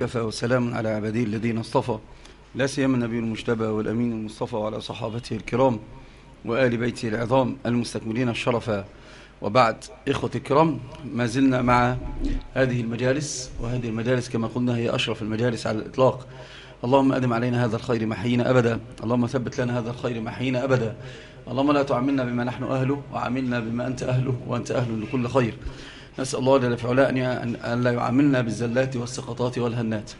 كفى وسلام على عباده الذين اصطفى. لا سيما النبي المجتبى والأمين المصطفى وعلى صحابته الكرام وآل بيته العظام المستكملين الشرفا. وبعد إخوة الكرام ما زلنا مع هذه المجالس وهذه المجالس كما قلنا هي أشرف المجالس على الإطلاق. اللهم أدم علينا هذا الخير محينا أبدا. اللهم ثبت لنا هذا الخير محينا أبدا. اللهم لا تعاملنا بما نحن أهله وعاملنا بما أنت أهله وأنت أهل لكل خير. نسأل الله جل في علاه أن لا يعاملنا بالزلات والسقطات والهنات.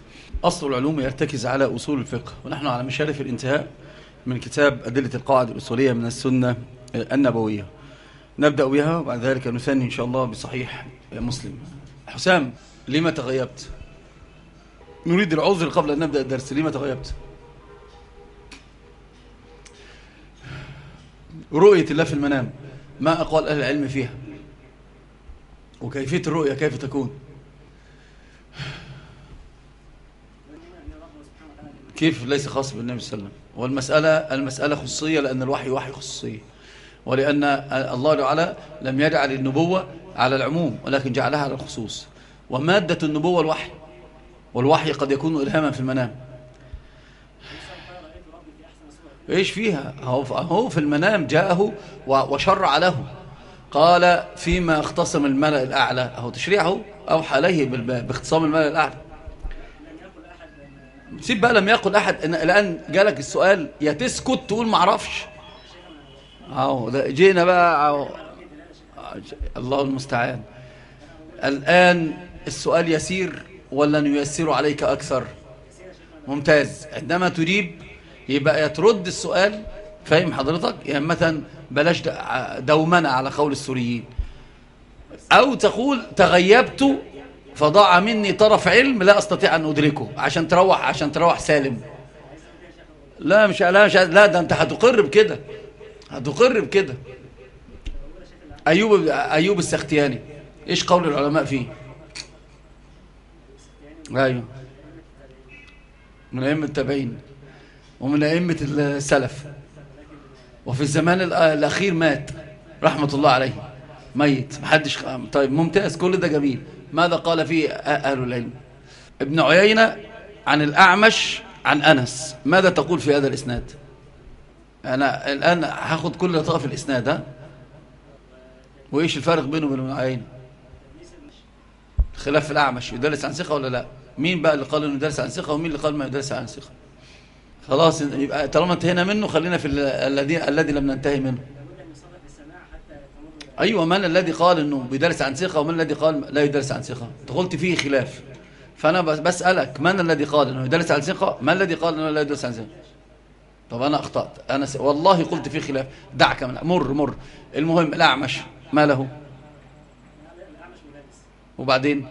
أصل العلوم يرتكز على أصول الفقه ونحن على مشارف الانتهاء من كتاب أدلة القاعدة الأصولية من السنة النبوية. نبدأ بها وبعد ذلك نثني إن شاء الله بصحيح مسلم. حسام لما تغيبت؟ نريد العذر قبل أن نبدأ الدرس لما تغيبت؟ رؤية الله في المنام ما أقوال أهل العلم فيها؟ وكيفية الرؤية كيف تكون؟ كيف ليس خاص بالنبي صلى الله عليه وسلم؟ والمسألة المسألة خصوصية لأن الوحي وحي خصوصية ولأن الله تعالى لم يجعل النبوة على العموم ولكن جعلها على الخصوص. ومادة النبوة الوحي والوحي قد يكون إلهاما في المنام. إيش فيها؟ هو في المنام جاءه وشرع له. قال فيما اختصم الملأ الأعلى أهو تشريعه أوحى عليه باختصام الملأ الأعلى. سيب بقى لم يقل أحد إن الآن جالك السؤال يا تسكت تقول ما أعرفش. أهو جينا بقى أهو. الله المستعان. الآن السؤال يسير ولا نيسر عليك أكثر؟ ممتاز. عندما تجيب يبقى يترد السؤال فاهم حضرتك؟ يعني مثلا بلاش دومنا على قول السوريين. أو تقول تغيبت فضاع مني طرف علم لا أستطيع أن أدركه عشان تروح عشان تروح سالم. لا مش لا مش لا ده أنت هتقر بكده. هتقر بكده. أيوب أيوب السختياني. إيش قول العلماء فيه؟ أيوه. من أئمة التابعين ومن أئمة السلف. وفي الزمان الأخير مات رحمة الله عليه. ميت. محدش طيب ممتاز كل ده جميل. ماذا قال فيه أهل العلم؟ ابن عيينة عن الأعمش عن أنس. ماذا تقول في هذا الإسناد؟ أنا الآن هاخد كل لطائف الإسناد ها؟ وإيش الفارق بينه وبين ابن عيينة؟ خلاف الأعمش يدرس عن ثقة ولا لا؟ مين بقى اللي قال إنه يدرس عن ثقة ومين اللي قال ما يدرس عن ثقة؟ خلاص يبقى طالما انتهينا منه خلينا في الذي الذي لم ننتهي منه. أيوة من الذي قال أنه بيدرس عن ثقة ومن الذي قال لا يدرس عن ثقة؟ أنت قلت فيه خلاف. فأنا بسألك من الذي قال أنه يدرس عن ثقة؟ من الذي قال أنه لا يدرس عن ثقة؟ طب أنا أخطأت. أنا س... والله قلت فيه خلاف. دعك من مر مر. المهم الأعمش ما له؟ وبعدين؟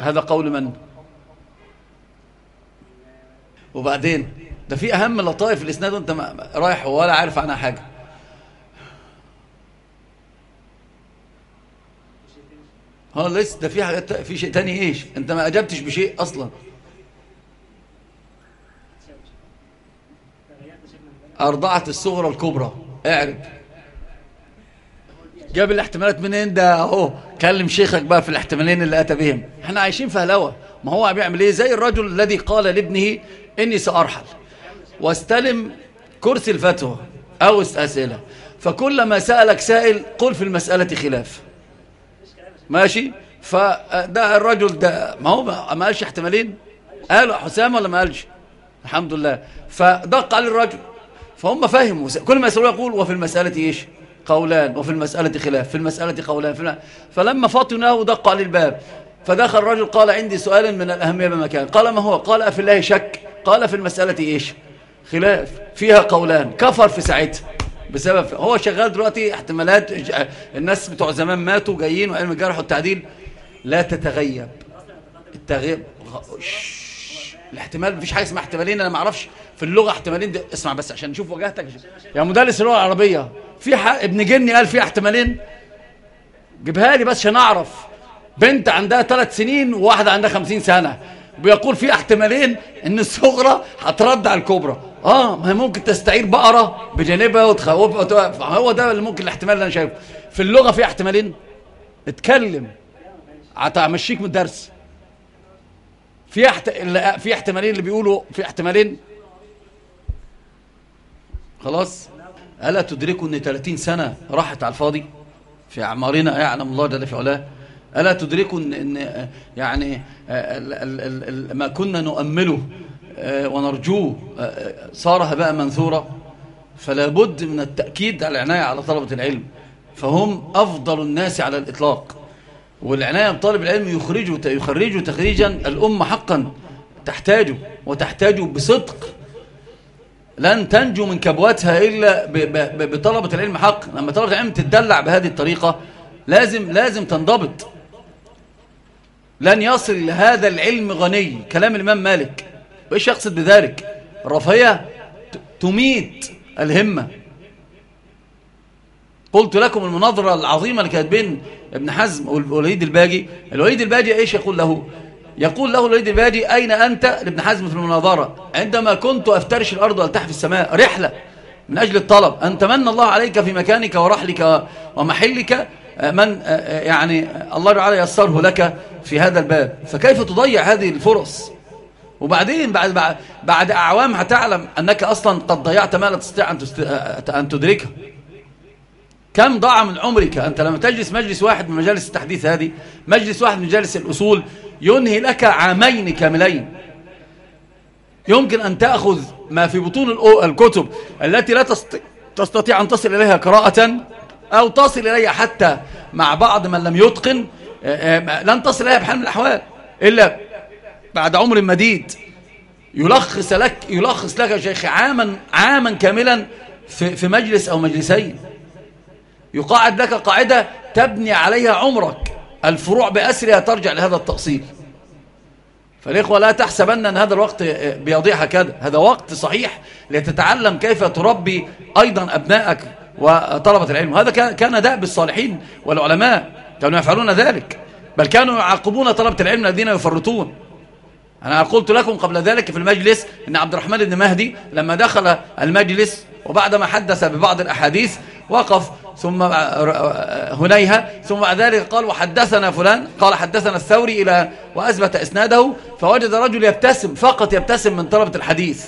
هذا قول من؟ وبعدين ده في أهم لطائف الإسناد وأنت رايح ولا عارف عنها حاجة. ها لسه ده في حاجات في شيء تاني إيش؟ أنت ما أجبتش بشيء أصلا. أرضعت الصغرى الكبرى. اعرف جاب الاحتمالات منين؟ ده أهو كلم شيخك بقى في الاحتمالين اللي أتى بهم. إحنا عايشين في هلوة. ما هو بيعمل إيه؟ زي الرجل الذي قال لابنه إني سأرحل. واستلم كرسي الفتوى أو أسئلة. فكلما سألك سائل قل في المسألة خلاف. ماشي؟ فده الرجل ده ما هو ما قالش احتمالين؟ قال حسام ولا ما قالش؟ الحمد لله. فدق على الرجل. فهم فهموا. كل ما يسألوا يقول وفي المسألة إيش؟ قولان. وفي المسألة خلاف. في المسألة قولان. فلما فطناه دق على الباب. فدخل الرجل قال عندي سؤال من الأهمية بمكان. قال ما هو؟ قال أفي الله شك. قال في المسألة إيش؟ خلاف. فيها قولان. كفر في ساعتها. بسبب هو شغال دلوقتي احتمالات الناس بتوع زمان ماتوا جايين وعلم الجرح والتعديل لا تتغيب. التغيب الاحتمال مفيش حاجة اسمها احتمالين. أنا ما أعرفش في اللغة احتمالين. دي. اسمع بس عشان نشوف وجهتك يا مدرس اللغة العربية. في ابن جني قال في احتمالين. جيبها لي بس عشان أعرف. بنت عندها ثلاث سنين وواحدة عندها خمسين سنة. بيقول في احتمالين إن الصغرى هترد على الكبرى. آه ما هي ممكن تستعير بقرة بجانبها وتخوفها هو ده اللي ممكن الاحتمال اللي أنا شايفه. في اللغة في احتمالين. اتكلم. هتمشيك من الدرس. في احت... في احتمالين اللي بيقولوا في احتمالين. خلاص. ألا تدركوا أن 30 سنة راحت على الفاضي؟ في أعمارنا يعلم الله جل في علاه. ألا تدركوا أن, يعني ما كنا نؤمله آه، ونرجوه آه، صار هباء منثورا. فلا بد من التأكيد على العناية على طلبة العلم. فهم أفضل الناس على الإطلاق. والعناية بطالب العلم يخرجوا يخرجوا تخريجا الأمة حقا تحتاجه وتحتاجه بصدق. لن تنجو من كبواتها إلا بطلبة العلم حق. لما طلبة العلم تدلع بهذه الطريقة لازم لازم تنضبط. لن يصل هذا العلم غني. كلام الإمام مالك. وإيش يقصد بذلك؟ الرفاهية تميت الهمة. قلت لكم المناظرة العظيمة اللي كانت بين ابن حزم والوليد الباجي. الوليد الباجي إيش يقول له؟ يقول له الوليد الباجي أين أنت؟ لابن حزم في المناظرة. عندما كنت أفترش الأرض والتح في السماء. رحلة من أجل الطلب. أن تمن الله عليك في مكانك ورحلك ومحلك من يعني الله تعالى يسره لك في هذا الباب. فكيف تضيع هذه الفرص؟ وبعدين بعد بعد, بعد أعوام هتعلم أنك أصلا قد ضيعت ما لا تستطيع أن تدركه. كم ضاع من عمرك أنت؟ لما تجلس مجلس واحد من مجالس التحديث هذه مجلس واحد من مجالس الأصول ينهي لك عامين كاملين. يمكن أن تأخذ ما في بطون الكتب التي لا تستطيع أن تصل إليها قراءة أو تصل إليها حتى مع بعض من لم يتقن آه، آه، لن تصل إليها بحال من الأحوال. إلا بعد عمر مديد. يلخص لك يلخص لك يا شيخ عاما عاما كاملا في في مجلس أو مجلسين. يقاعد لك قاعدة تبني عليها عمرك. الفروع بأسرها ترجع لهذا التأصيل. فالإخوة لا تحسبن أن هذا الوقت بيضيع هكذا هذا وقت صحيح لتتعلم كيف تربي أيضا أبنائك. وطلبة العلم. وهذا كان داء بالصالحين والعلماء. كانوا يفعلون ذلك. بل كانوا يعاقبون طلبة العلم الذين يفرطون. أنا قلت لكم قبل ذلك في المجلس أن عبد الرحمن بن مهدي لما دخل المجلس وبعدما حدث ببعض الأحاديث وقف ثم هنيها ثم بعد ذلك قال وحدثنا فلان. قال حدثنا الثوري إلى وأثبت إسناده فوجد رجل يبتسم فقط يبتسم من طلبة الحديث.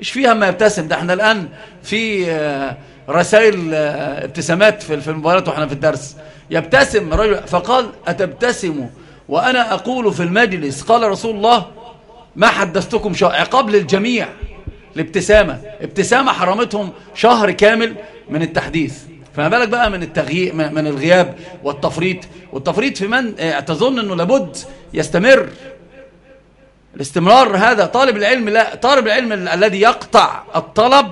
إيش فيها ما يبتسم؟ ده إحنا الآن في آه، رسائل آه، ابتسامات في المباريات وإحنا في الدرس. يبتسم رجل فقال أتبتسم وأنا أقول في المجلس؟ قال رسول الله ما حدثتكم عقاب للجميع الابتسامة. ابتسامة حرمتهم شهر كامل من التحديث. فما بالك بقى من التغيير من الغياب والتفريط؟ والتفريط في من؟ آه، تظن إنه لابد يستمر. الاستمرار هذا طالب العلم لا طالب العلم الذي يقطع الطلب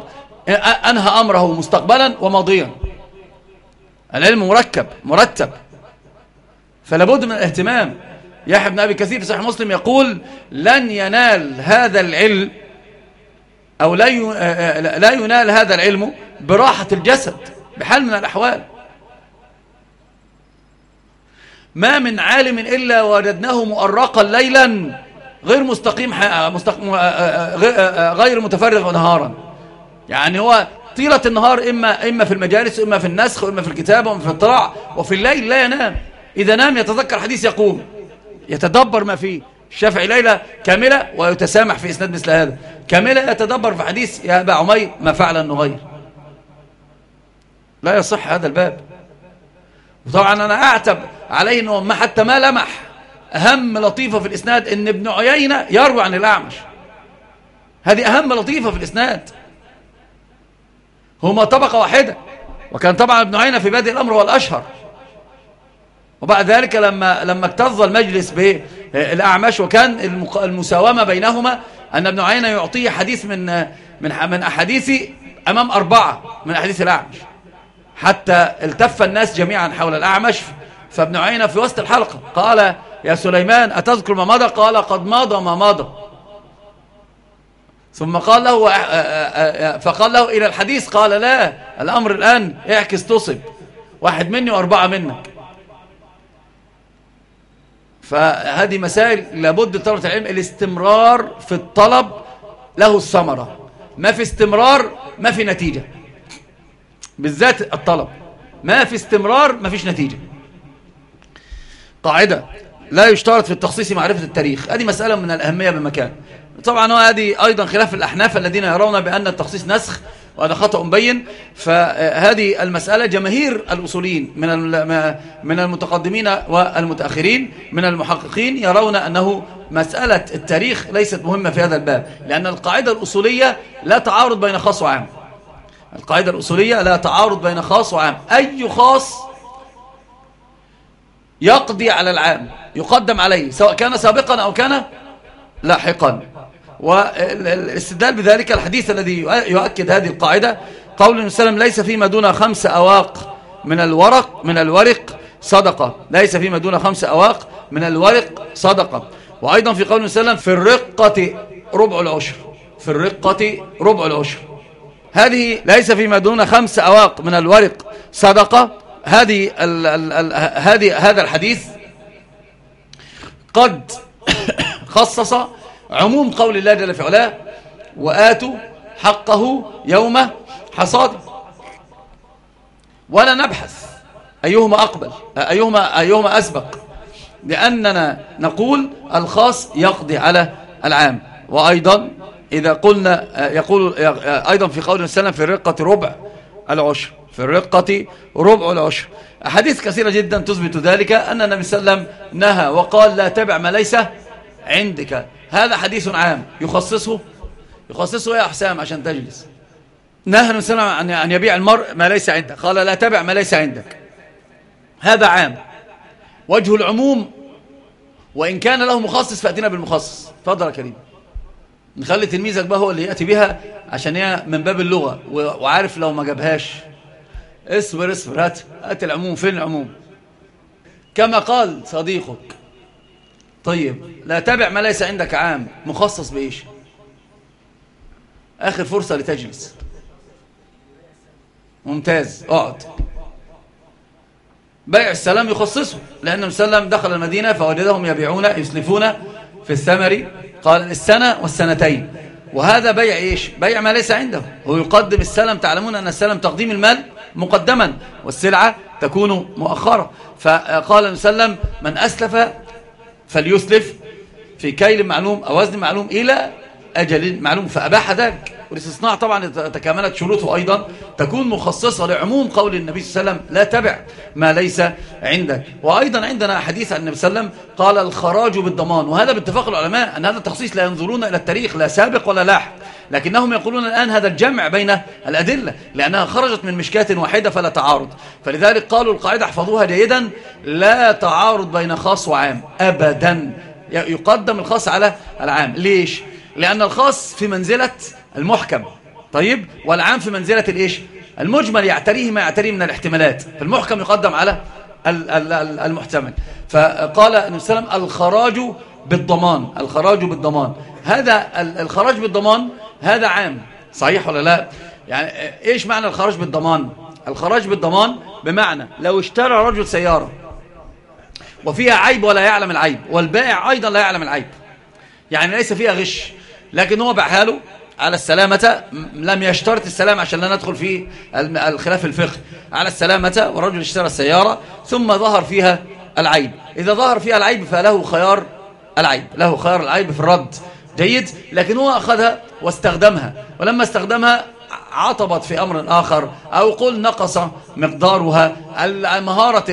أنهى أمره مستقبلا وماضيا. العلم مركب مرتب. فلا بد من الاهتمام. يحيى بن أبي كثير في صحيح مسلم يقول لن ينال هذا العلم أو لا ينال هذا العلم براحة الجسد بحال من الأحوال. ما من عالم إلا وجدناه مؤرقا ليلا غير مستقيم غير متفرغ نهارا. يعني هو طيلة النهار إما, إما في المجالس وإما في النسخ وإما في الكتابة وإما في الاطلاع وفي الليل لا ينام. إذا نام يتذكر حديث يقوم يتدبر ما فيه. الشافعي ليلة كاملة ويتسامح في إسناد مثل هذا. كاملة يتدبر في حديث يا أبا عمير ما فعل النغير. لا يصح هذا الباب. وطبعا أنا أعتب عليه أنه ما حتى ما لمح أهم لطيفة في الإسناد أن ابن عيينة يروي عن الأعمش. هذه أهم لطيفة في الإسناد. هما طبقة واحدة. وكان طبعا ابن عيينة في بادئ الأمر هو الأشهر وبعد ذلك لما لما اكتظ المجلس بالأعمش وكان المساومة بينهما أن ابن عيينة يعطيه حديث من من من أحاديث أمام أربعة من أحاديث الأعمش. حتى التف الناس جميعا حول الأعمش فابن عينة في وسط الحلقة قال يا سليمان أتذكر ما مضى؟ قال قد مضى ما مضى. ثم قال له فقال له إلى الحديث قال لا الأمر الآن اعكس تصب واحد مني وأربعة منك. فهذه مسائل لابد طلبة العلم الاستمرار في الطلب له الثمرة ما في استمرار ما في نتيجة بالذات الطلب ما في استمرار ما فيش نتيجة. قاعدة لا يشترط في التخصيص معرفة التاريخ هذه مسألة من الأهمية بمكان. طبعا هذه أيضا خلاف الأحناف الذين يرون بأن التخصيص نسخ وهذا خطأ مبين. فهذه المسألة جماهير الأصوليين من من المتقدمين والمتأخرين من المحققين يرون أنه مسألة التاريخ ليست مهمة في هذا الباب لأن القاعدة الأصولية لا تعارض بين خاص وعام. القاعدة الأصولية لا تعارض بين خاص وعام. أي خاص يقضي على العام يقدم عليه سواء كان سابقا أو كان لاحقا. والاستدلال بذلك الحديث الذي يؤكد هذه القاعدة. قول النبي صلى الله عليه وسلم ليس فيما دون خمس أواق من الورق من الورق صدقة. ليس فيما دون خمس أواق من الورق صدقة. وأيضا في قول النبي صلى الله عليه وسلم في الرقة ربع العشر. في الرقة ربع العشر. هذه ليس فيما دون خمس أواق من الورق صدقة. هذه ال ال ال هذه هذا الحديث قد خصص عموم قول الله جل في علاه وآتوا حقه يوم حصاده ولا نبحث أيهما أقبل أيهما, أيهما أسبق لأننا نقول الخاص يقضي على العام. وأيضا إذا قلنا يقول أيضا في قول السلام في الرقة ربع العشر في الرقة ربع العشر. أحاديث كثيرة جدا تثبت ذلك أن النبي صلى الله عليه وسلم نهى وقال لا تبع ما ليس عندك. هذا حديث عام. يخصصه؟ يخصصه يا حسام عشان تجلس. نهى وسلم أن يبيع المرء ما ليس عندك. قال لا تبع ما ليس عندك. هذا عام. وجه العموم وإن كان له مخصص فأتينا بالمخصص. تفضل يا كريم. نخلي تلميذك بقى هو اللي يأتي بها عشان هي من باب اللغة. وعارف لو ما جابهاش. اصبر اصبر هات هات العموم. فين العموم؟ كما قال صديقك. طيب لا تبع ما ليس عندك عام مخصص بإيش؟ آخر فرصة لتجلس. ممتاز. اقعد. بيع السلام يخصصه لأن السلام دخل المدينة فوجدهم يبيعون يسلفون في الثمر قال السنة والسنتين. وهذا بيع إيش؟ بيع ما ليس عنده. هو يقدم السلم تعلمون أن السلم تقديم المال مقدما والسلعة تكون مؤخرة. فقال السلام من أسلف فليسلف في كيل معلوم أو وزن معلوم إلى أجل معلوم. فأباح ذلك. والاستثناء طبعا تكاملت شروطه أيضا. تكون مخصصة لعموم قول النبي صلى الله عليه وسلم لا تبع ما ليس عندك. وأيضا عندنا حديث عن النبي صلى الله عليه وسلم قال الخراج بالضمان. وهذا باتفاق العلماء أن هذا التخصيص لا ينظرون إلى التاريخ لا سابق ولا لاحق. لكنهم يقولون الآن هذا الجمع بين الأدلة لأنها خرجت من مشكاة واحدة فلا تعارض. فلذلك قالوا القاعدة احفظوها جيدا لا تعارض بين خاص وعام أبدا. يقدم الخاص على العام. ليش؟ لأن الخاص في منزلة المحكم. طيب؟ والعام في منزلة الإيش؟ المجمل يعتريه ما يعتريه من الاحتمالات. فالمحكم يقدم على المحتمل. فقال النبي صلى الله عليه وسلم الخراج بالضمان الخراج بالضمان. هذا الخراج بالضمان هذا عام. صحيح ولا لا؟ يعني إيش معنى الخراج بالضمان؟ الخراج بالضمان بمعنى لو اشترى رجل سيارة وفيها عيب ولا يعلم العيب والبائع أيضا لا يعلم العيب. يعني ليس فيها غش لكن هو باعها له على السلامة لم يشترط السلامة عشان لا ندخل في الخلاف الفقه. على السلامة والرجل اشترى السيارة ثم ظهر فيها العيب. إذا ظهر فيها العيب فله خيار العيب له خيار العيب في الرد. جيد؟ لكن هو أخذها واستخدمها. ولما استخدمها عطبت في أمر آخر أو قل نقص مقدارها. المهارة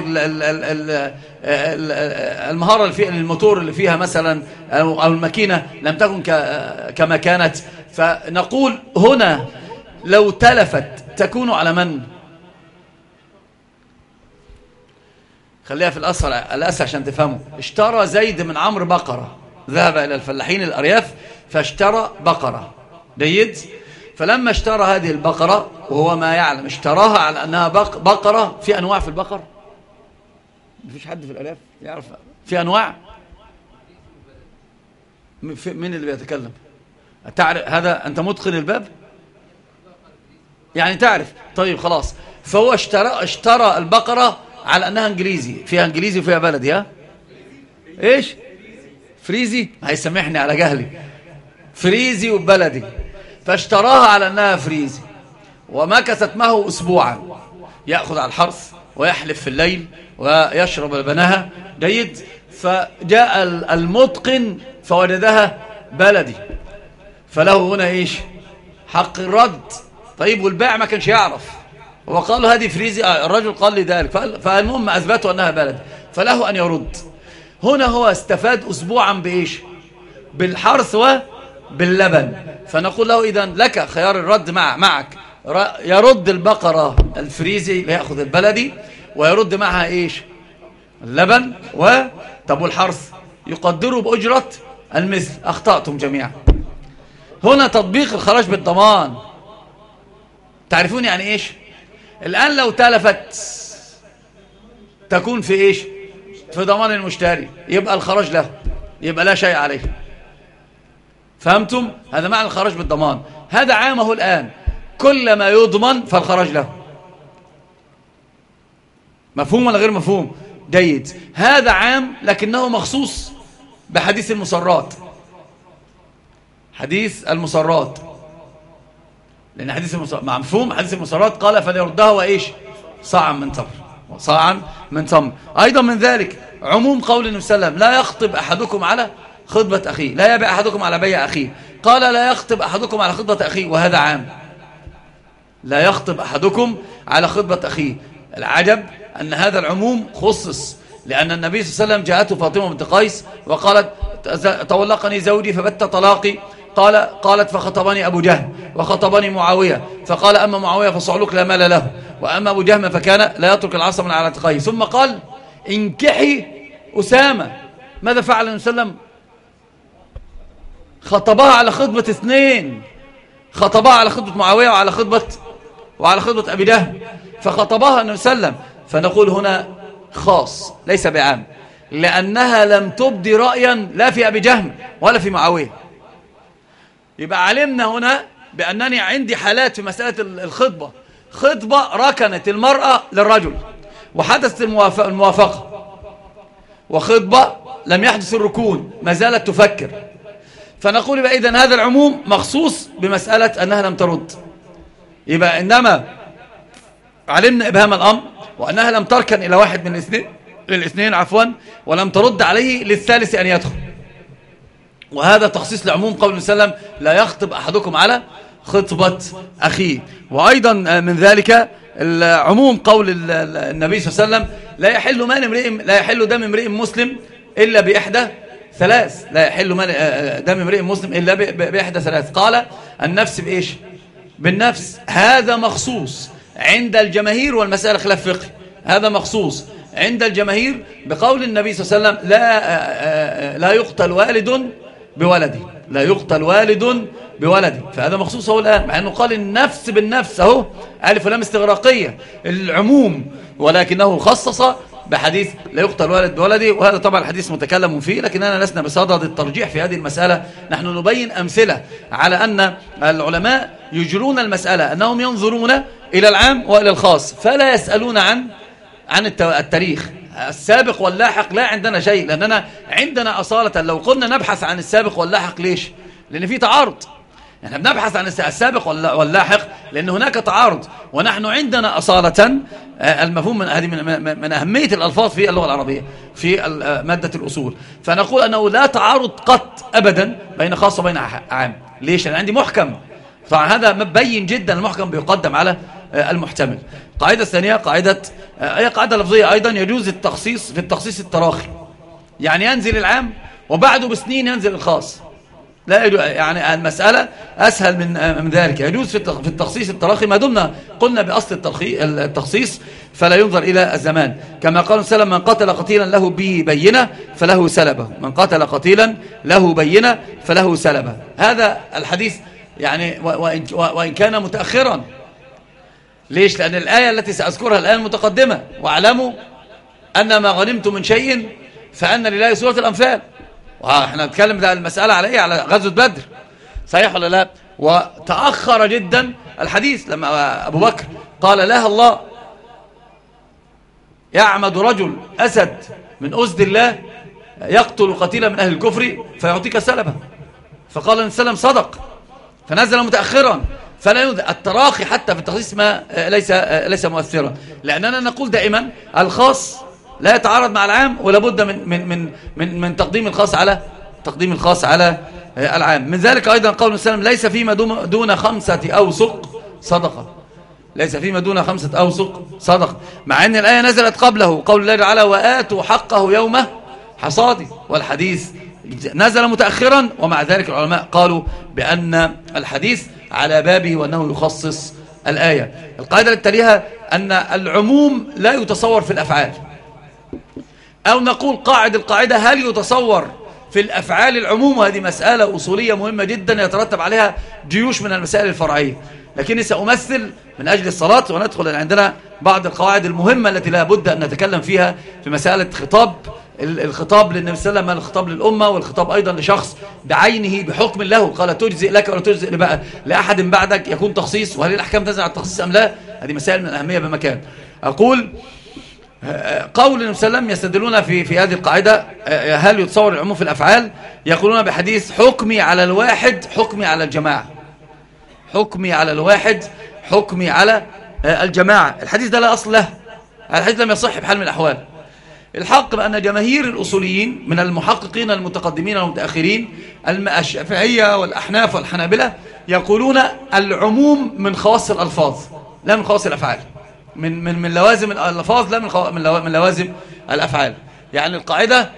المهارة الموتور اللي فيها مثلا أو الماكينة لم تكن كما كانت. فنقول هنا لو تلفت تكون على من؟ خليها في الأسهل الأسهل عشان تفهموا. اشترى زيد من عمرو بقرة. ذهب إلى الفلاحين الأرياف فاشترى بقرة. جيد؟ فلما اشترى هذه البقرة وهو ما يعلم اشتراها على أنها بقرة في أنواع في البقر؟ مفيش حد في الأرياف يعرف. في أنواع؟ مين اللي بيتكلم؟ تعرف هذا أنت متقن الباب؟ يعني تعرف. طيب خلاص. فهو اشترى, اشترى البقرة على أنها إنجليزي. فيها إنجليزي وفيها بلدي ها؟ إيش؟ فريزي؟ هيسامحني على جهلي. فريزي وبلدي. فاشتراها على أنها فريزي. ومكثت معه أسبوعا. يأخذ على الحرث ويحلف في الليل ويشرب لبنها جيد. فجاء المتقن فوجدها بلدي. فله هنا إيش؟ حق الرد. طيب والبائع ما كانش يعرف. هو قال له هذه فريزي. آه، الرجل قال لي ذلك. فالمهم اثبتوا أنها بلد. فله أن يرد. هنا هو استفاد اسبوعا بإيش؟ بالحرث وباللبن فنقول له اذا لك خيار الرد مع معك. يرد البقرة الفريزي ليأخذ البلدي ويرد معها إيش؟ اللبن. و طب والحرث؟ يقدروا بأجرة المثل. أخطأتم جميعا. هنا تطبيق الخراج بالضمان. تعرفون يعني إيش؟ الآن لو تلفت تكون في إيش؟ في ضمان المشتري. يبقى الخراج له. يبقى لا شيء عليه. فهمتم؟ هذا معنى الخراج بالضمان. هذا عامه الآن. كل ما يضمن فالخراج له. مفهوم ولا غير مفهوم؟ جيد. هذا عام لكنه مخصوص بحديث المصرات. حديث المصرات. لأن حديث المصرات مع مفهوم حديث المصرات. قال فليردها وإيش؟ صاعا من تمر. صاعا من تمر. أيضا من ذلك عموم قول النبي صلى الله عليه وسلم لا يخطب أحدكم على خطبة أخيه لا يبيع أحدكم على بيع أخيه. قال لا يخطب أحدكم على خطبة أخيه وهذا عام. لا يخطب أحدكم على خطبة أخيه. العجب أن هذا العموم خصص لأن النبي صلى الله عليه وسلم جاءته فاطمة بنت قيس وقالت طلقني زوجي فبت طلاقي. قال قالت فخطبني أبو جهل وخطبني معاوية. فقال أما معاوية فصعلوك لا مال له وأما أبو جهم فكان لا يترك العصا من على تقيه ثم قال انكحي أسامة. ماذا فعل النبي صلى الله عليه وسلم؟ خطبها على خطبة اثنين. خطبها على خطبة معاوية وعلى خطبة وعلى خطبة أبي جهل. فخطبها النبي صلى الله عليه وسلم. فنقول هنا خاص ليس بعام. لأنها لم تبدي رأيا لا في أبي جهم ولا في معاوية. يبقى علمنا هنا بأنني عندي حالات في مسألة الخطبة. خطبة ركنت المرأة للرجل وحدثت الموافقة. وخطبة لم يحدث الركون ما زالت تفكر. فنقول يبقى إذن هذا العموم مخصوص بمسألة أنها لم ترد. يبقى إنما علمنا إبهام الأمر وأنها لم تركن إلى واحد من الاثنين للاثنين عفوا ولم ترد عليه للثالث أن يدخل. وهذا تخصيص لعموم قول صلى الله عليه وسلم لا يخطب أحدكم على خطبة أخيه. وأيضا من ذلك عموم قول النبي صلى الله عليه وسلم لا يحل مال امرئ لا يحل دم امرئ مسلم إلا بإحدى ثلاث. لا يحل مال دم امرئ مسلم إلا بإحدى ثلاث. قال النفس بإيش؟ بالنفس. هذا مخصوص عند الجماهير والمسألة خلاف فقهي هذا مخصوص عند الجماهير بقول النبي صلى الله عليه وسلم لا لا يقتل والد بولده. لا يقتل والد بولده. فهذا مخصوص هو الآن مع أنه قال النفس بالنفس أهو ألف ولام استغراقية. العموم ولكنه خصص بحديث لا يقتل والد بولده وهذا طبعا الحديث متكلم فيه لكننا لسنا بصدد الترجيح في هذه المسألة. نحن نبين أمثلة على أن العلماء يجرون المسألة أنهم ينظرون إلى العام وإلى الخاص فلا يسألون عن عن التاريخ. السابق واللاحق لا عندنا شيء لأننا عندنا أصالة. لو قلنا نبحث عن السابق واللاحق ليش؟ لأن في تعارض. إحنا بنبحث عن السابق واللاحق لأن هناك تعارض. ونحن عندنا أصالة آه، المفهوم من هذه من أهمية الألفاظ في اللغة العربية في آه، مادة الأصول. فنقول أنه لا تعارض قط أبدا بين خاص وبين عام. ليش؟ لأن عندي محكم. طبعا هذا مبين جدا المحكم بيقدم على آه، المحتمل. قاعدة الثانية قاعدة هي قاعدة لفظية أيضا يجوز التخصيص في التخصيص التراخي. يعني ينزل العام وبعده بسنين ينزل الخاص. لا يعني المسألة أسهل من من ذلك. يجوز في التخصيص التراخي ما دمنا قلنا بأصل التخصيص فلا ينظر إلى الزمان. كما قال سلم من قتل قتيلا له به بينة فله سلبه. من قتل قتيلا له بينة فله سلبه. هذا الحديث يعني وإن كان متأخرا. ليش؟ لأن الآية التي سأذكرها الآن متقدمة. وأعلموا أن ما غنمت من شيء فأن لله سورة الأنفال. وإحنا نتكلم ده المسألة على إيه؟ على غزوة بدر. صحيح ولا لا؟ وتأخر جدا الحديث لما أبو بكر قال لا الله يعمد رجل أسد من أسد الله يقتل قتيلا من أهل الكفر فيعطيك سلبا. فقال النبي صلى صدق فنزل متأخرا. فلا ينزل التراخي حتى في التخصيص ما ليس ليس مؤثرا. لأننا نقول دائما الخاص لا يتعارض مع العام ولا بد من, من, من, من, من تقديم الخاص على تقديم الخاص على العام. من ذلك أيضا قول وسلم ليس فيما دون خمسة أوسق صدقة. ليس فيما دون خمسة أوسق صدقة. مع أن الآية نزلت قبله قول الله تعالى وآتوا حقه يوم حصاده والحديث نزل متأخرا ومع ذلك العلماء قالوا بأن الحديث على بابه وأنه يخصص الآية. القاعدة التالية أن العموم لا يتصور في الأفعال. أو نقول قاعد القاعدة هل يتصور في الأفعال العموم؟ وهذه مسألة أصولية مهمة جدا يترتب عليها جيوش من المسائل الفرعية. لكني سأمثل من أجل الصلاة وندخل عندنا بعض القواعد المهمة التي لا بد أن نتكلم فيها في مسألة خطاب الخطاب للنبي صلى الله عليه وسلم الخطاب للأمة والخطاب أيضا لشخص بعينه بحكم له. قال تجزئ لك ولا تجزئ بقى لأحد بعدك يكون تخصيص وهل الأحكام تنزل على التخصيص أم لا؟ هذه مسائل من الأهمية بمكان. أقول قول النبي صلى الله عليه وسلم يستدلون في في هذه القاعدة هل يتصور العموم في الأفعال؟ يقولون بحديث حكمي على الواحد حكمي على الجماعة. حكمي على الواحد حكمي على الجماعة. الحديث ده لا أصل له. الحديث لم يصح بحال من الأحوال. الحق بأن جماهير الأصوليين من المحققين المتقدمين والمتأخرين الشافعية والأحناف والحنابلة يقولون العموم من خواص الألفاظ لا من خواص الأفعال. من من من لوازم الألفاظ لا من من لوازم الأفعال. يعني القاعدة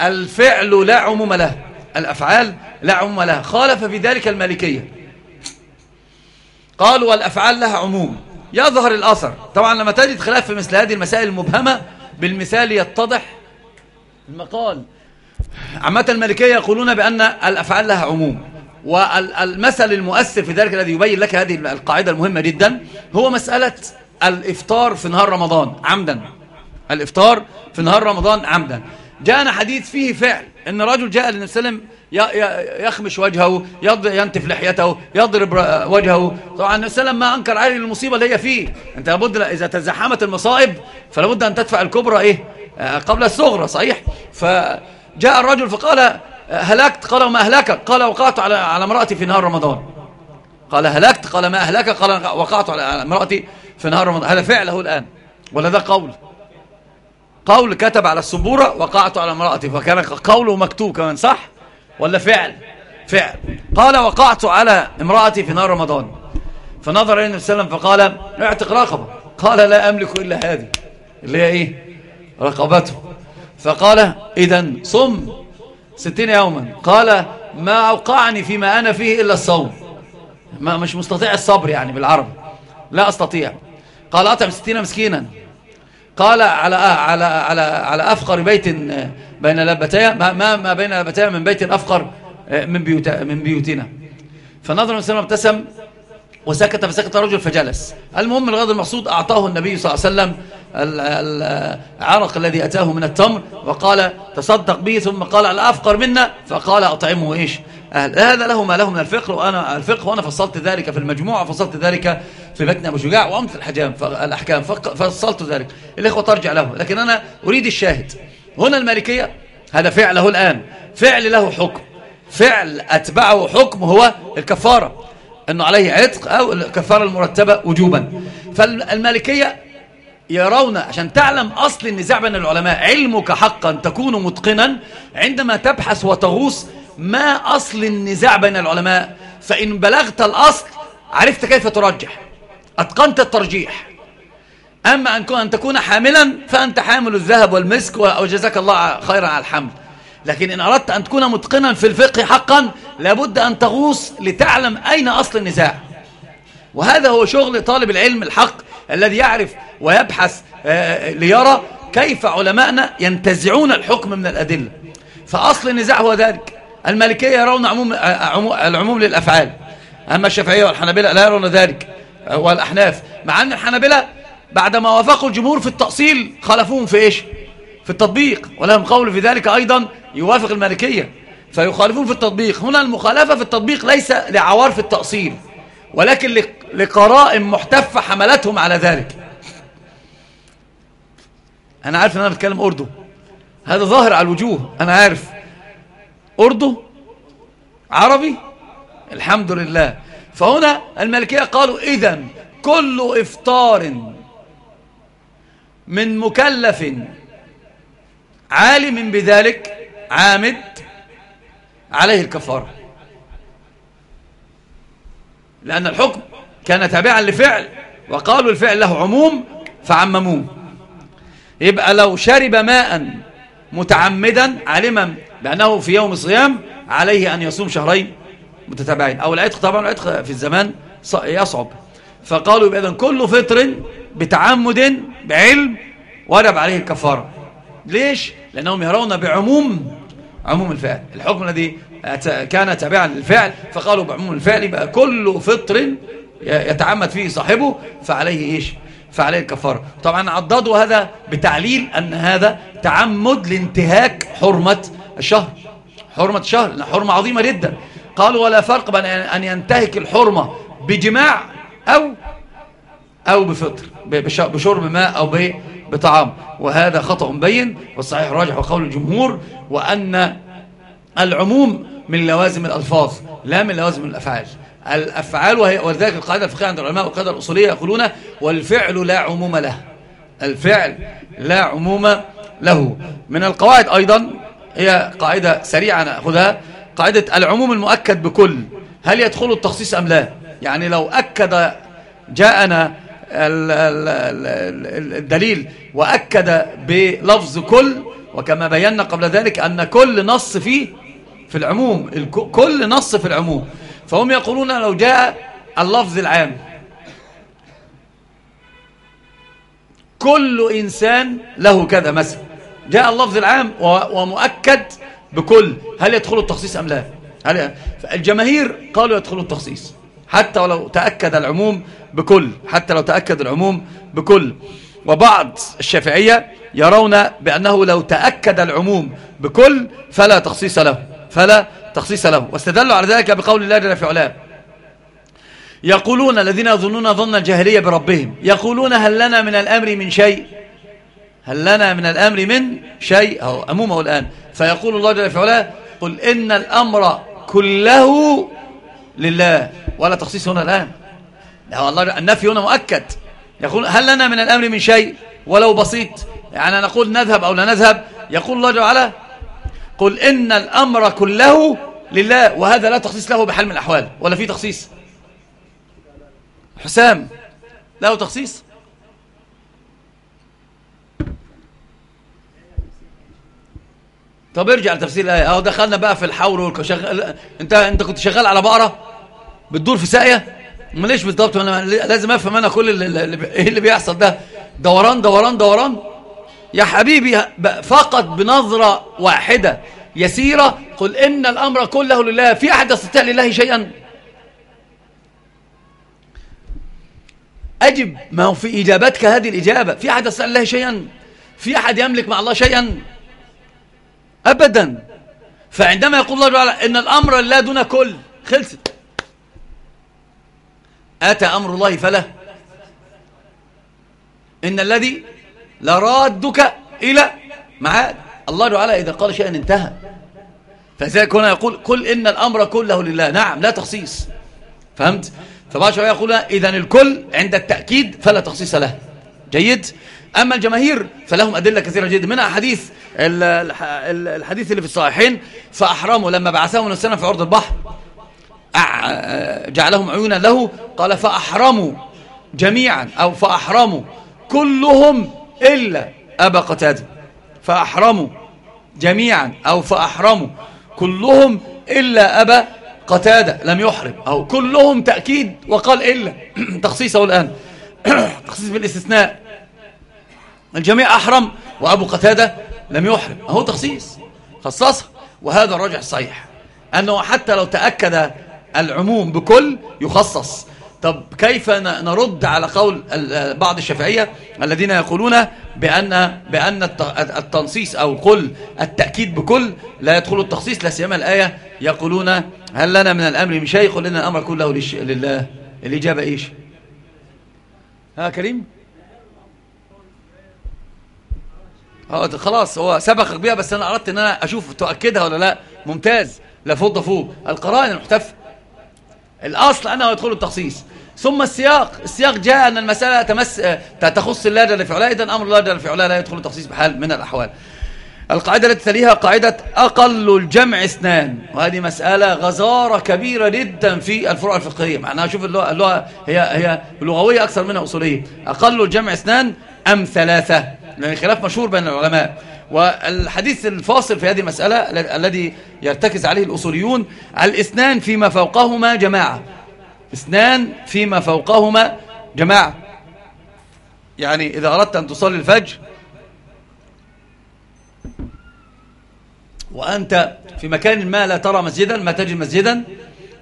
الفعل لا عموم له الأفعال لا عموم لها خالف في ذلك المالكية. قالوا والأفعال لها عموم. يظهر الأثر. طبعا لما تجد خلاف في مثل هذه المسائل المبهمة بالمثال يتضح المقال. عامة المالكية يقولون بأن الأفعال لها عموم. والمثل المؤثر في ذلك الذي يبين لك هذه القاعدة المهمة جدا هو مسألة الإفطار في نهار رمضان عمدا. الإفطار في نهار رمضان عمدا. جاءنا حديث فيه فعل إن رجل جاء للنبي صلى الله عليه وسلم يخمش وجهه ينتف لحيته يضرب وجهه. طبعا النبي صلى الله عليه وسلم ما أنكر عليه المصيبة اللي هي فيه. أنت لابد إذا تزحمت المصائب فلابد أن تدفع الكبرى إيه؟ آه، قبل الصغرى صحيح؟ فجاء الرجل فقال هلكت؟ قال وما أهلكك؟ قال وقعت على على امرأتي في نهار رمضان. قال هلكت؟ قال ما أهلكك؟ قال وقعت على امرأتي في نهار رمضان. هذا فعله الآن. ولا ده قول؟ قول كتب على السبورة وقعت على امرأتي فكان قوله مكتوب كمان صح؟ ولا فعل؟ فعل. قال وقعت على امرأتي في نار رمضان. فنظر إليه النبي صلى الله عليه وسلم فقال اعتق رقبة. قال لا أملك إلا هذه. اللي هي إيه؟ رقبته. فقال إذا صم ستين يوما. قال ما أوقعني فيما أنا فيه إلا الصوم. ما مش مستطيع الصبر يعني بالعربي. لا أستطيع. قال أطعم ستين مسكينا. قال على على على على أفقر بيت بين لبتي ما ما بين لبتي من بيت أفقر من بيوت من بيوتنا. فنظر النبي ابتسم وسكت فسكت الرجل فجلس. المهم الغرض المقصود أعطاه النبي صلى الله عليه وسلم العرق الذي أتاه من التمر وقال تصدق به ثم قال الأفقر منا فقال أطعمه إيش؟ أهل. هذا له ما له من الفقه وأنا الفقه وأنا فصلت ذلك في المجموعة فصلت ذلك في متن أبو شجاع وأمت الحجام الأحكام فصلت ذلك. الإخوة ترجع له لكن أنا أريد الشاهد. هنا المالكية هذا فعله الآن. فعل له حكم. فعل أتبعه حكم هو الكفارة. أنه عليه عتق أو الكفارة المرتبة وجوبا. فالمالكية يرون عشان تعلم أصل النزاع بين العلماء علمك حقا تكون متقنا عندما تبحث وتغوص ما أصل النزاع بين العلماء؟ فإن بلغت الأصل عرفت كيف ترجح. أتقنت الترجيح. أما أن تكون حاملا فأنت حامل الذهب والمسك وجزاك الله خيرا على الحمل لكن إن أردت أن تكون متقنا في الفقه حقا لابد أن تغوص لتعلم أين أصل النزاع. وهذا هو شغل طالب العلم الحق الذي يعرف ويبحث آه، ليرى كيف علماءنا ينتزعون الحكم من الأدلة. فأصل النزاع هو ذلك. المالكية يرون عموم العموم للأفعال. أما الشافعية والحنابلة لا يرون ذلك والأحناف. مع أن الحنابلة بعدما وافقوا الجمهور في التأصيل خالفوهم في إيش؟ في التطبيق. ولهم قول في ذلك أيضا يوافق المالكية فيخالفون في التطبيق. هنا المخالفة في التطبيق ليس لعوار في التأصيل ولكن لقرائم محتفة حملتهم على ذلك. أنا عارف أن أنا بتكلم أردو هذا ظاهر على الوجوه. أنا عارف. أردو؟ عربي؟ الحمد لله. فهنا الملكية قالوا إذا كل إفطار من مكلف عالم بذلك عامد عليه الكفارة. لأن الحكم كان تابعا لفعل وقالوا الفعل له عموم فعمموه. يبقى لو شرب ماء متعمدا علما بأنه في يوم صيام عليه أن يصوم شهرين متتابعين أو العتق طبعا العتق في الزمان يصعب فقالوا بإذن كل فطر بتعمد بعلم وجب عليه الكفارة ليش؟ لأنهم يرون بعموم عموم الفعل الحكم الذي كان تابعا للفعل فقالوا بعموم الفعل يبقى كل فطر يتعمد فيه صاحبه فعليه إيش؟ فعليه الكفارة. طبعا عضدوا هذا بتعليل أن هذا تعمد لانتهاك حرمة الشهر. حرمة الشهر حرمة عظيمة جدا. قالوا ولا فرق بين أن ينتهك الحرمة بجماع أو أو بفطر بشرب ماء أو بطعام. وهذا خطأ بين والصحيح راجح وقول الجمهور وأن العموم من لوازم الألفاظ لا من لوازم الأفعال. الأفعال وهي ولذلك القاعدة الفقهية عند العلماء والقاعدة الأصولية يقولون والفعل لا عموم له. الفعل لا عموم له. من القواعد أيضا هي قاعدة سريعة نأخذها قاعدة العموم المؤكد بكل. هل يدخل التخصيص أم لا؟ يعني لو أكد جاءنا الدليل وأكد بلفظ كل وكما بينا قبل ذلك أن كل نص فيه في العموم كل نص في العموم. فهم يقولون لو جاء اللفظ العام. كل إنسان له كذا مثلا جاء اللفظ العام ومؤكد بكل. هل يدخل التخصيص أم لا؟ هل الجماهير قالوا يدخل التخصيص. حتى ولو تأكد العموم بكل. حتى لو تأكد العموم بكل. وبعض الشافعية يرون بأنه لو تأكد العموم بكل فلا تخصيص له. فلا تخصيص له واستدلوا على ذلك بقول الله جل في علاه. يقولون الذين يظنون ظن الجاهلية بربهم يقولون هل لنا من الأمر من شيء؟ هل لنا من الأمر من شيء؟ أو أمومه الآن. فيقول الله جل في علاه قل إن الأمر كله لله. ولا تخصيص هنا الآن. الله النفي هنا مؤكد. يقول هل لنا من الأمر من شيء؟ ولو بسيط. يعني نقول نذهب أو لا نذهب. يقول الله جل وعلا قل إن الأمر كله لله وهذا لا تخصيص له بحال من الأحوال ولا في تخصيص. حسام له تخصيص. طب ارجع لتفسير الآية. أهو دخلنا بقى في الحور والشغل أنت أنت كنت شغال على بقرة بتدور في ساقية؟ ما ليش بالضبط؟ أنا لازم أفهم أنا كل اللي, اللي بيحصل ده. دوران دوران دوران. يا حبيبي فقط بنظرة واحدة يسيرة قل إن الأمر كله لله في أحد يستطيع لله شيئا؟ أجب ما هو في إجابتك هذه الإجابة في أحد يستطيع لله شيئا؟ في أحد يملك مع الله شيئا؟ أبدا. فعندما يقول الله تعالى إن الأمر لا دون كل خلصت. أتى أمر الله فلا إن الذي لرادك إلى معاد. الله تعالى إذا قال شيئا انتهى. فذلك هنا يقول كل إن الأمر كله لله. نعم لا تخصيص. فهمت؟ فبعض الشرعية يقول إذا الكل عند التأكيد فلا تخصيص له. جيد؟ أما الجماهير فلهم أدلة كثيرة جدا. منها حديث الحديث اللي في الصحيحين فأحرموا لما بعثهم السنة في عرض البحر. جعلهم عيونا له. قال فأحرموا جميعا أو فأحرموا كلهم إلا أبا قتادة فأحرموا جميعا أو فأحرموا كلهم إلا أبا قتادة لم يحرم أو كلهم تأكيد وقال إلا. تخصيصه الآن. تخصيص بالاستثناء. الجميع أحرم وأبو قتادة لم يحرم أهو تخصيص خصصها وهذا الرجع الصحيح أنه حتى لو تأكد العموم بكل يخصص. طب كيف نرد على قول بعض الشافعية الذين يقولون بأن, بأن التنصيص أو قل التأكيد بكل لا يدخل التخصيص لا سيما الآية يقولون هل لنا من الأمر من شيء؟ قل لنا الأمر كله لله. الإجابة إيش؟ ها كريم؟ آه خلاص هو سبقك بيها بس أنا أردت إن أنا أشوف تؤكدها ولا لا. ممتاز. لا فوق. القرائن المحتفه الأصل أنه يدخل التخصيص. ثم السياق. السياق جاء أن المسألة تمس تخص الله جل في علاه إذن أمر الله جل في علاه لا يدخل التخصيص بحال من الأحوال. القاعدة التي تليها قاعدة أقل الجمع اثنان. وهذه مسألة غزارة كبيرة جدا في الفروع الفقهية. معناها شوف اللغة, اللغة هي, هي لغوية أكثر منها أصولية. أقل الجمع اثنان أم ثلاثة؟ لأن خلاف مشهور بين العلماء. والحديث الفاصل في هذه المسألة الذي يرتكز عليه الأصوليون الاثنان فيما فوقهما جماعة. اثنان فيما فوقهما. جماعة يعني إذا أردت أن تصلي الفجر وأنت في مكان ما لا ترى مسجدا ما تجد مسجدا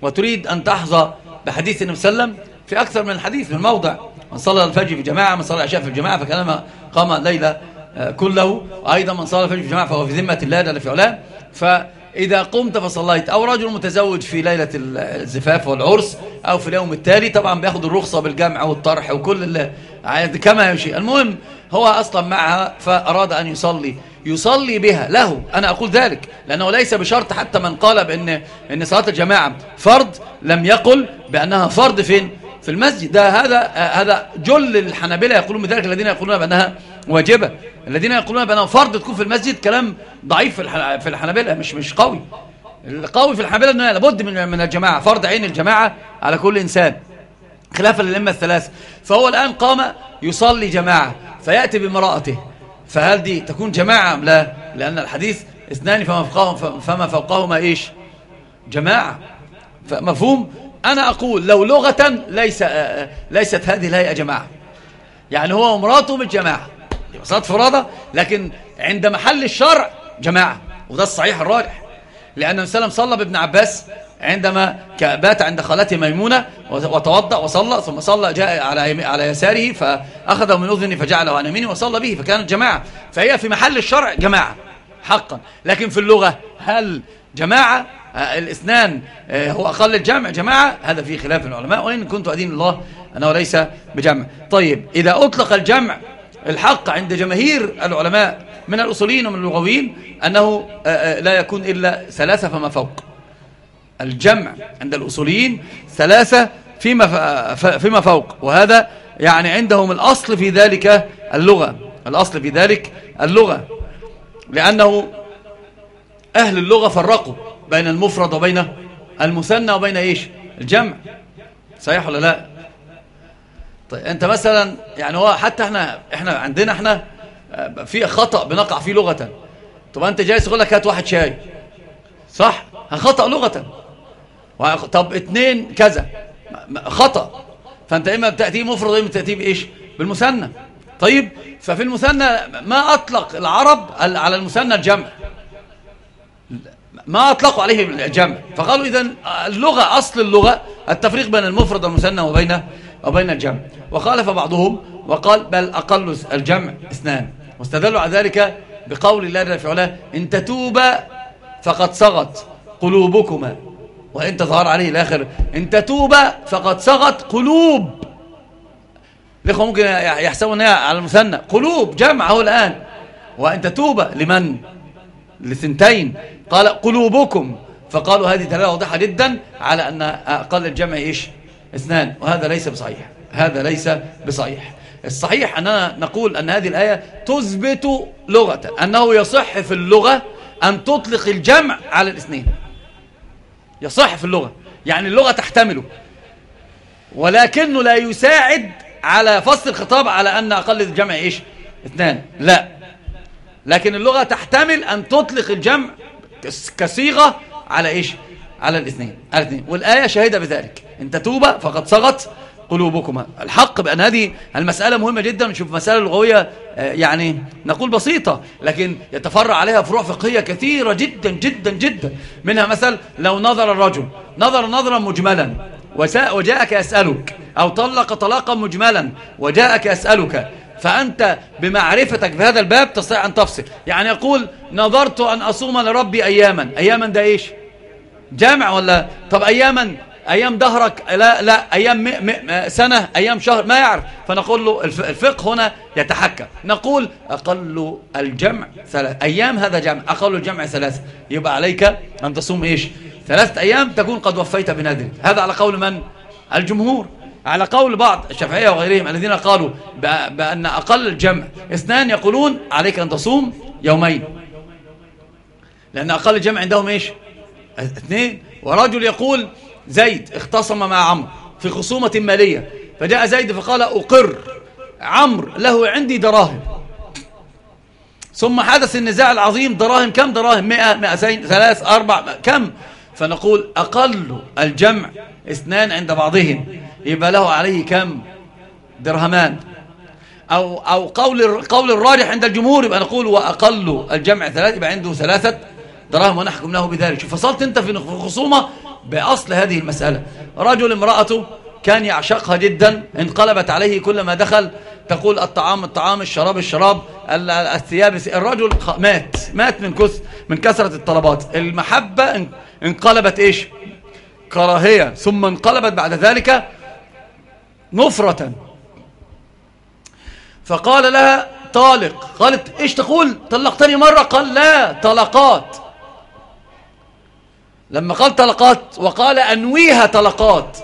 وتريد أن تحظى بحديث النبي صلى الله عليه وسلم في أكثر من حديث من موضع. من صلى الفجر في جماعة من صلى العشاء في الجماعة فكلما قام ليلة آه، كله وأيضا من صلى الفجر في جماعة فهو في ذمة الله جل في علاه. فإذا قمت فصليت. أو رجل متزوج في ليلة الزفاف والعرس أو في اليوم التالي طبعا بياخذ الرخصة بالجمع والطرح وكل كما يمشي المهم هو أصلا معها فأراد أن يصلي. يصلي بها له. أنا أقول ذلك لأنه ليس بشرط حتى من قال بأن إن صلاة الجماعة فرض لم يقل بأنها فرض فين؟ في المسجد. ده هذا هذا جل الحنابلة يقولون بذلك الذين يقولون بأنها واجبة. الذين يقولون بأنها فرض تكون في المسجد كلام ضعيف في الحنابلة مش مش قوي. القوي في الحنابلة أنه لابد من من الجماعة فرض عين الجماعة على كل إنسان. خلافا للأمة الثلاث فهو الآن قام يصلي جماعة فيأتي بامرأته. فهل دي تكون جماعة أم لا؟ لأن الحديث اثنان فما فوقهما, فما فوقهما إيش؟ جماعة. فمفهوم؟ أنا أقول لو لغة ليس ليست هذه الهيئة جماعة. يعني هو ومراته بالجماعة. صلاة فرادة لكن عند محل الشرع جماعة وده الصحيح الراجح لأن النبي صلى بابن عباس عندما بات عند خالته ميمونة وتوضأ وصلى ثم صلى جاء على على يساره فأخذه من أذنه فجعله عن يمينه وصلى به فكانت جماعة. فهي في محل الشرع جماعة حقا. لكن في اللغة هل جماعة؟ آه، الاثنان آه، هو أقل الجمع جماعة؟ هذا فيه خلاف العلماء وإن كنت أدين الله أنه ليس بجمع. طيب إذا أطلق الجمع الحق عند جماهير العلماء من الأصوليين ومن اللغويين أنه آه، لا يكون إلا ثلاثة فما فوق. الجمع عند الأصوليين ثلاثة فيما, فيما فوق. وهذا يعني عندهم الأصل في ذلك اللغة. الأصل في ذلك اللغة. لأنه أهل اللغة فرقوا بين المفرد وبين المثنى وبين إيش؟ الجمع. صحيح ولا لا؟ طيب أنت مثلا يعني هو حتى إحنا إحنا عندنا إحنا في خطأ بنقع فيه لغة. طب أنت جاي تقول لك هات واحد شاي. صح؟ خطأ لغة. طب اتنين كذا. خطأ. فانت إما بتأتيه مفرد وإما بتأتيه بإيش؟ بالمثنى. طيب؟ ففي المثنى ما أطلق العرب على المثنى الجمع. ما أطلقوا عليه الجمع. فقالوا اذا اللغة أصل اللغة التفريق بين المفرد والمثنى وبين وبين الجمع. وخالف بعضهم وقال بل أقل الجمع اثنان. واستدلوا على ذلك بقول الله جل في علاه إن تتوبا فقد صغت قلوبكما. وإن تظهر عليه الآخر إن تتوب فقد صغت قلوب. الإخوة ممكن يحسبوا على المثنى. قلوب جمعه الآن. وإن تتوب لمن؟ لثنتين. قال قلوبكم. فقالوا هذه دلالة واضحة جدا على أن أقل الجمع إيش؟ اثنان وهذا ليس بصحيح. هذا ليس بصحيح. الصحيح أننا نقول أن هذه الآية تثبت لغة أنه يصح في اللغة أن تطلق الجمع على الاثنين. يصح في اللغة يعني اللغة تحتمله. ولكنه لا يساعد على فصل الخطاب على أن أقل الجمع إيش؟ اثنان. لا. لكن اللغة تحتمل أن تطلق الجمع كصيغة على إيش؟ على الاثنين الاثنين. والآية شهيدة بذلك. إن تتوب فقد صغت قلوبكما. الحق بأن هذه المسألة مهمة جدا. نشوف مسألة لغوية آه، يعني نقول بسيطة لكن يتفرع عليها فروع فقهية كثيرة جدا جدا جدا. منها مثل لو نظر الرجل نظر نظرا مجملا. وجاءك يسألك أو طلق طلاقا مجملا. وجاءك يسألك فأنت بمعرفتك في هذا الباب تستطيع أن تفصل. يعني يقول نظرت أن أصوم لربي أياما. أياما ده إيش؟ جامع ولا؟ طب أياما أيام دهرك لا لا أيام م م سنة أيام شهر ما يعرف. فنقول له الفقه هنا يتحكم. نقول أقل الجمع ثلاث أيام هذا جمع أقل الجمع ثلاثة. يبقى عليك أن تصوم إيش؟ ثلاثة أيام تكون قد وفيت بنذر هذا على قول من؟ الجمهور. على قول بعض الشافعية وغيرهم الذين قالوا بأن أقل الجمع. اثنان يقولون عليك أن تصوم يومين. لأن أقل الجمع عندهم إيش؟ اثنين ورجل يقول زيد اختصم مع عمرو في خصومة مالية فجاء زيد فقال أقر عمرو له عندي دراهم. ثم حدث النزاع العظيم دراهم كم؟ دراهم مئة مئتين ثلاث أربع كم؟ فنقول أقل الجمع اثنان عند بعضهم يبقى له عليه كم؟ درهمان. أو, أو قول, قول الراجح عند الجمهور يبقى نقول وأقل الجمع ثلاث يبقى عنده ثلاثة دراهم ونحكم له بذلك. شوف فصلت أنت في خصومة بأصل هذه المسألة. رجل امرأته كان يعشقها جدا انقلبت عليه كلما دخل تقول الطعام الطعام الشراب الشراب الثياب الرجل مات. مات من كث من كثرة الطلبات. المحبة انقلبت إيش؟ كراهية. ثم انقلبت بعد ذلك نفرة. فقال لها طالق. قالت إيش تقول؟ طلقتني مرة؟ قال لا طلقات. لما قال طلقات وقال أنويها طلقات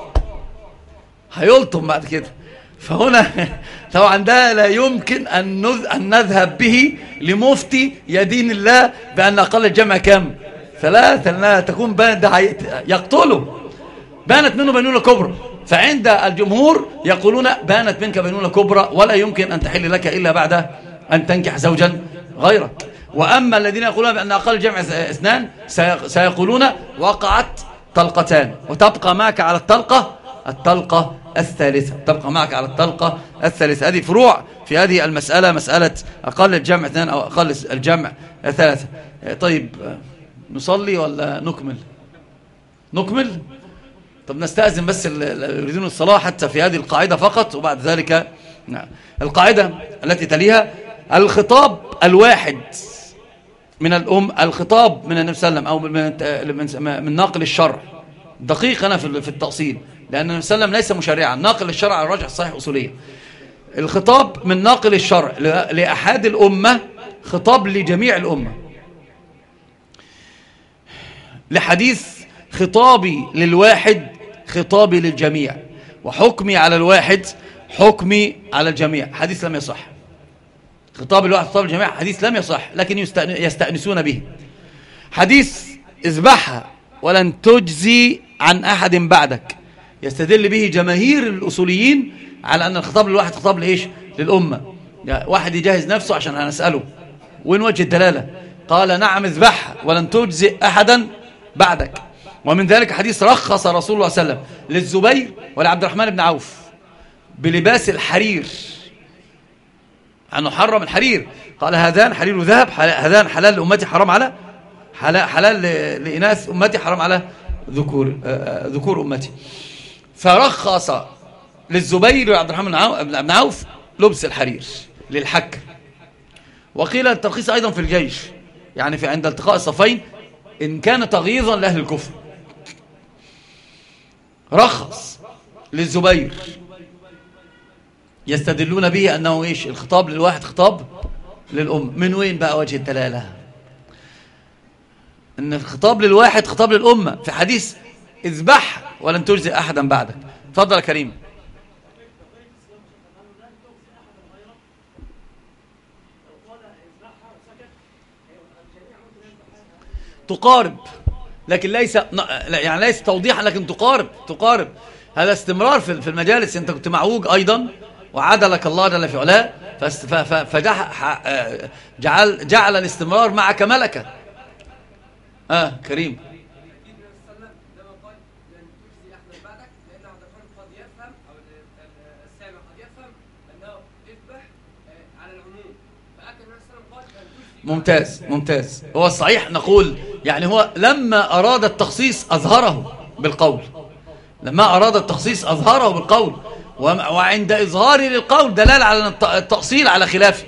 هيلطم بعد كده. فهنا طبعا ده لا يمكن أن, أن نذهب به لمفتي يدين الله بأن أقل الجمع كم؟ ثلاثة لأنها تكون بانت ده يقتله. بانت منه بينونة كبرى. فعند الجمهور يقولون بانت منك بينونة كبرى ولا يمكن أن تحل لك إلا بعد أن تنكح زوجا غيرك. وأما الذين يقولون بأن أقل الجمع اثنان سيقولون وقعت طلقتان. وتبقى معك على الطلقة الطلقة الثالثة. تبقى معك على الطلقة الثالثة. هذه فروع في هذه المسألة مسألة أقل الجمع اثنان أو أقل الجمع ثلاثة. طيب نصلي ولا نكمل؟ نكمل؟ طب نستأذن بس يريدون الصلاة حتى في هذه القاعدة فقط وبعد ذلك نعم. القاعدة التي تليها الخطاب الواحد. من الأم الخطاب من النبي صلى الله عليه وسلم أو من, من ناقل الشرع. دقيق أنا في التأصيل لأن النبي صلى الله عليه وسلم ليس مشرعا. ناقل الشرع على الراجح الصحيح أصوليا الخطاب من ناقل الشرع لأحد الأمة خطاب لجميع الأمة. لحديث خطابي للواحد خطابي للجميع. وحكمي على الواحد حكمي على الجميع. حديث لم يصح. خطاب الواحد خطاب الجميع حديث لم يصح لكن يستأنسون به. حديث اذبحها ولن تجزي عن أحد بعدك. يستدل به جماهير الأصوليين على أن الخطاب للواحد خطاب لإيش؟ للأمة. واحد يجهز نفسه عشان أنا أسأله وين وجه الدلالة؟ قال نعم اذبحها ولن تجزئ أحدا بعدك. ومن ذلك حديث رخص رسول الله صلى الله عليه وسلم للزبير ولعبد الرحمن بن عوف بلباس الحرير. أنه حرم الحرير. قال هذان حرير ذهب هذان حلال لأمتي حرام على حلال لإناث أمتي حرام على ذكور آه، آه، ذكور أمتي. فرخص للزبير وعبد الرحمن بن عوف لبس الحرير للحك. وقيل الترخيص أيضا في الجيش. يعني في عند التقاء الصفين إن كان تغييظا لأهل الكفر. رخص للزبير. يستدلون به أنه إيش؟ الخطاب للواحد خطاب للأم. من وين بقى وجه الدلالة أن الخطاب للواحد خطاب للأمة في حديث إذبح ولن تجزي أحدا بعدك. تفضل يا كريم. تقارب. لكن ليس يعني ليس توضيحا لكن تقارب تقارب. هذا استمرار في المجالس. أنت كنت معوج أيضا. وعدلك الله جل في علاه فجعل جعل الاستمرار معك ملكه آه كريم. ممتاز ممتاز. هو الصحيح نقول يعني هو لما أراد التخصيص أظهره بالقول. لما أراد التخصيص أظهره بالقول. وعند إظهاره للقول دلالة على التأصيل على خلافه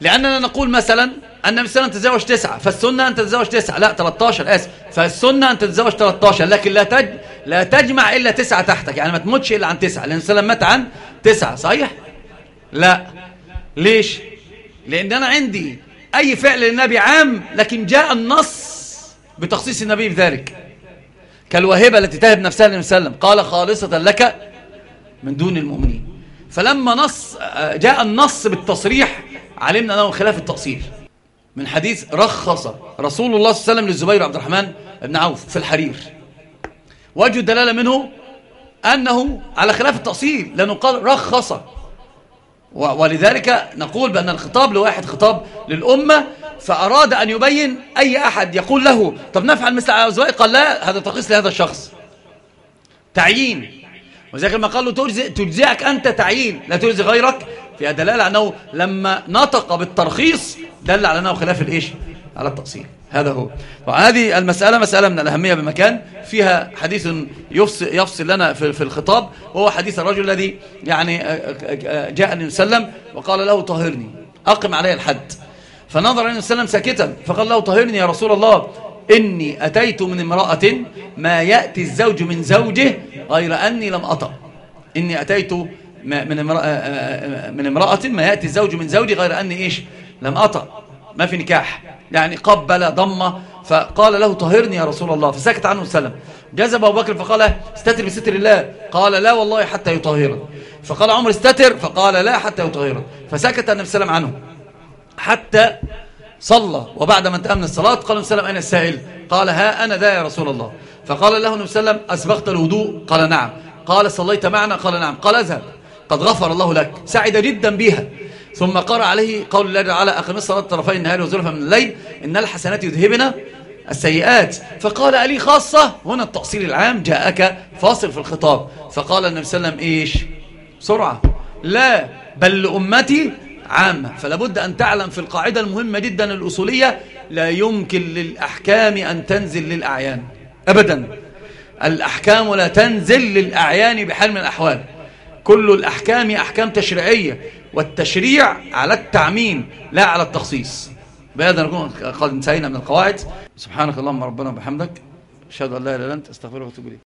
لأننا نقول مثلا أن مثلا تتزوج تسعة فالسنة أن تتزوج تسعة. لا 13 آسف. فالسنة أن تتزوج 13 لكن لا تج... لا تجمع إلا تسعة تحتك. يعني ما تموتش إلا عن تسعة. لأن السلام مات عن تسعة صحيح؟ لا. ليش؟ لأن أنا عندي أي فعل للنبي عام لكن جاء النص بتخصيص النبي بذلك. كالوهبة التي تهب نفسها للنبي صلى الله عليه وسلم. قال خالصة لك من دون المؤمنين. فلما نص جاء النص بالتصريح علمنا أنه خلاف التأصيل. من حديث رخص رسول الله صلى الله عليه وسلم للزبير عبد الرحمن بن عوف في الحرير. وجه الدلالة منه أنه على خلاف التأصيل لأنه قال رخص. ولذلك نقول بأن الخطاب لواحد خطاب للأمة فأراد أن يبين أي أحد يقول له طب نفعل مثل الزبير؟ قال لا هذا تقيس لهذا الشخص. تعيين. وذلك لما قال له تجزئك أنت تعيين لا تجزي غيرك فيها دلالة أنه لما نطق بالترخيص دل على أنه خلاف الإيش؟ على التأصيل. هذا هو. وهذه المسألة مسألة من الأهمية بمكان فيها حديث يفصل, يفصل لنا في, في الخطاب وهو حديث الرجل الذي يعني جاء النبي صلى الله عليه وسلم وقال له طهرني أقم علي الحد. فنظر النبي صلى الله عليه وسلم ساكتا فقال له طهرني يا رسول الله إني أتيت من امرأة ما يأتي الزوج من زوجه غير أني لم أطأ. إني أتيت من امرأة, من امرأة ما يأتي الزوج من زوجي غير أني إيش؟ لم أطأ. ما في نكاح. يعني قبل ضم فقال له طهرني يا رسول الله. فسكت عنه وسلم. جذب أبو بكر فقال استتر بستر الله. قال لا والله حتى يطهرني فقال عمر استتر فقال لا حتى يطهرني فسكت النبي وسلم عنه. حتى صلى. وبعد ما انتهى من الصلاة قال النبي وسلم أين السائل؟ قال ها أنا ذا يا رسول الله. فقال له النبي صلى الله عليه وسلم أسبغت الوضوء؟ قال نعم. قال صليت معنا؟ قال نعم. قال أذهب. قد غفر الله لك. سعد جدا بها. ثم قرأ عليه قول الله تعالى أقم الصلاة طرفي النهار وزلفا من الليل إن الحسنات يذهبنا السيئات. فقال ألي خاصة؟ هنا التأصيل العام جاءك فاصل في الخطاب. فقال النبي صلى الله عليه وسلم إيش؟ بسرعة لا بل لأمتي عامة. فلا بد أن تعلم في القاعدة المهمة جدا الأصولية لا يمكن للأحكام أن تنزل للأعيان. أبدا. الأحكام لا تنزل للأعيان بحال من الأحوال. كل الأحكام أحكام تشريعية والتشريع على التعميم لا على التخصيص. بهذا نكون قد انتهينا من القواعد. سبحانك اللهم ربنا وبحمدك. أشهد أن لا إله إلا أنت أستغفرك وأتوب إليك.